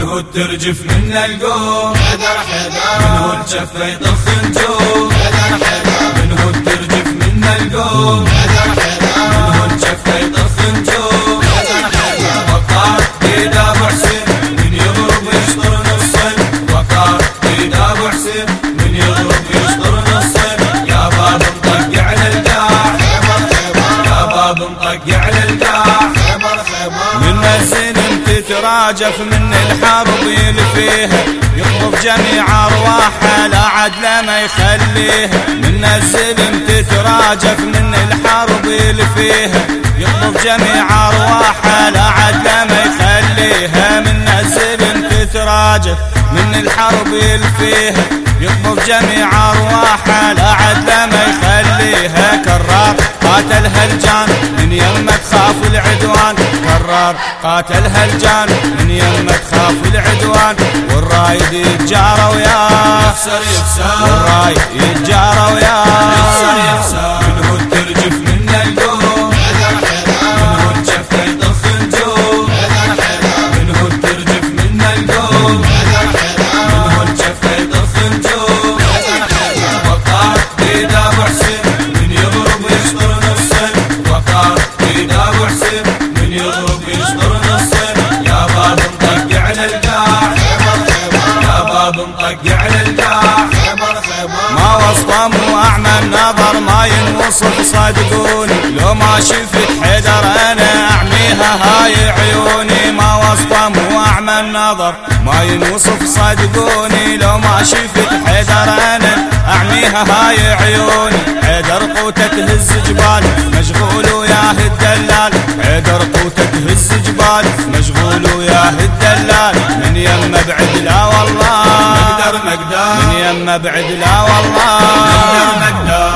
منه ترجف من القوم. حيدر حيدر منه الجفة يطخ نجوم حيدر حيدر منه ترجف من القوم. تتراجف من الحرب اللي فيها يخطف جميع ارواحها لا عدل ما يخليها من الزلم تتراجف من الحرب اللي فيها يخطف جميع ارواحها لا عدل ما يخليها من الزلم تتراجف من الحرب اللي فيها يخطف جميع ارواحها لا عدل ما يخليها كرار قاتلها الجان من يمه تخاف العدوان. كرار قاتلها الجان من يمه تخاف العدوان. والرايد يتجارى وياه. يخسر يخسر والرايد يتجارى وياه. ما ينوصف صدقوني لو ما شفت حيدر أنا أعميها هاي عيوني ما وصفهم واعمى النظر. ما ينوصف صدقوني لو ما شفت حيدر أنا أعميها هاي عيوني. حيدر قوته تهز جبال مشغول وياه الدلال حيدر قوته تهز جبال مشغول وياه الدلال من يمه بعد لا والله. مقدر مقدر من يمه بعد لا والله. مقدر مقدر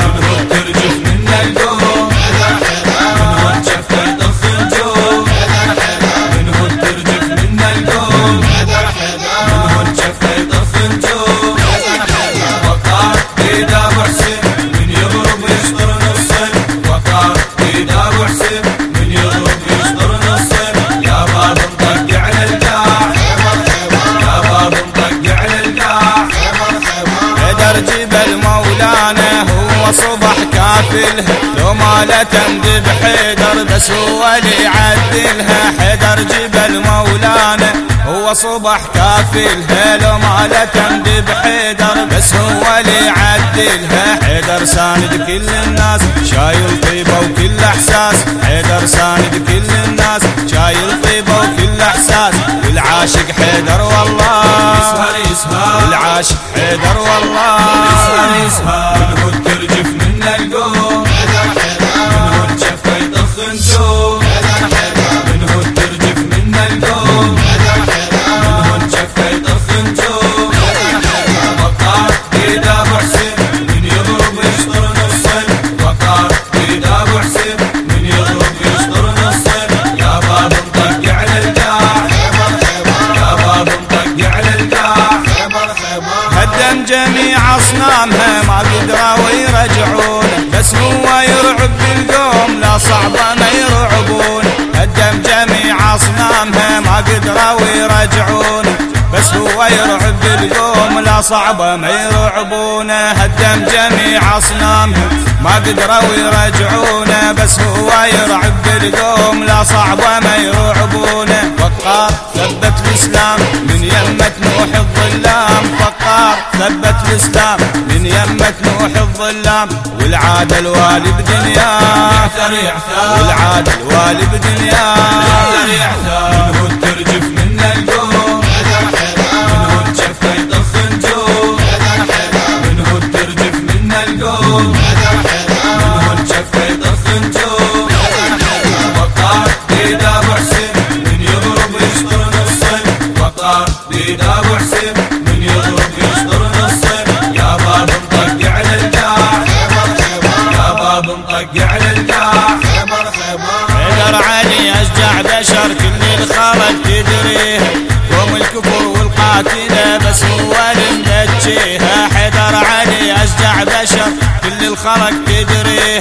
صبح كافلها لو ما لا تندب حيدر بس هو اللي يعدلها. حدر جبل مولانا هو صبح كافلها لو ما لا تندب حيدر بس هو اللي يعدلها. حيدر ساند كل الناس شايل طيبة وكل إحساس. حيدر ساند كل الناس شايل طيبة وكل إحساس. والعاشق حيدر والله. يسهر يسهر. العاشق حيدر والله. يسهر يسهر. جميع أصنامها ما قدروا يرجعونه بس هو يرعب بالقوم لا صعبه ما يرعبونه هدم جميع أصنامها ما قدروا يرجعونه بس هو يرعب بالقوم لا صعبه ما يرعبونه هدم جميع أصنامها ما قدروا يرجعونه بس هو يرعب بالقوم لا صعبه ما يرعبونه فقار ثبت الإسلام من يمة نوح الظلام ثبت الإسلام من يمه نوح الظلام والعاده الوالي بدنياه يعثر والعاده الوالي بدنياه يعثر يعثر منه ترجف من القوم بشر كل الخلق تدريه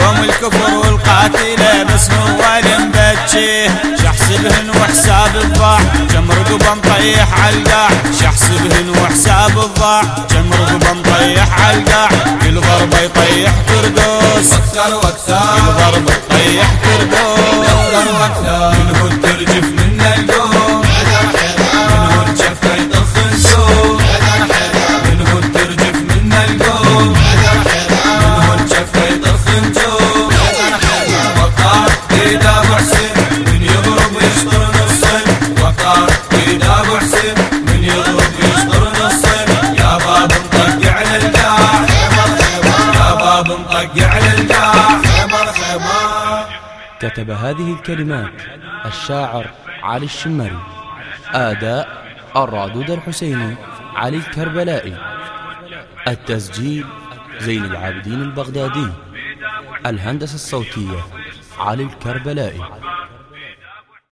قوم الكفر والقاتله بس اللي مبجيه شخص شحسبهن وحساب الضاع كم رقبة نطيح عالقاع شحسبهن وحساب الضاع كم رقبة نطيح عالقاع كل ضربة يطيح كردوس وأكثر وأكثر كل ضربة يطيح كردوس أكثر وأكثر منه ترجف مطق على خيبر خيبر كتب هذه الكلمات الشاعر علي الشمري. آداء الرادود الحسيني علي الكربلائي. التسجيل زين العابدين البغدادي. الهندسة الصوتية علي الكربلائي.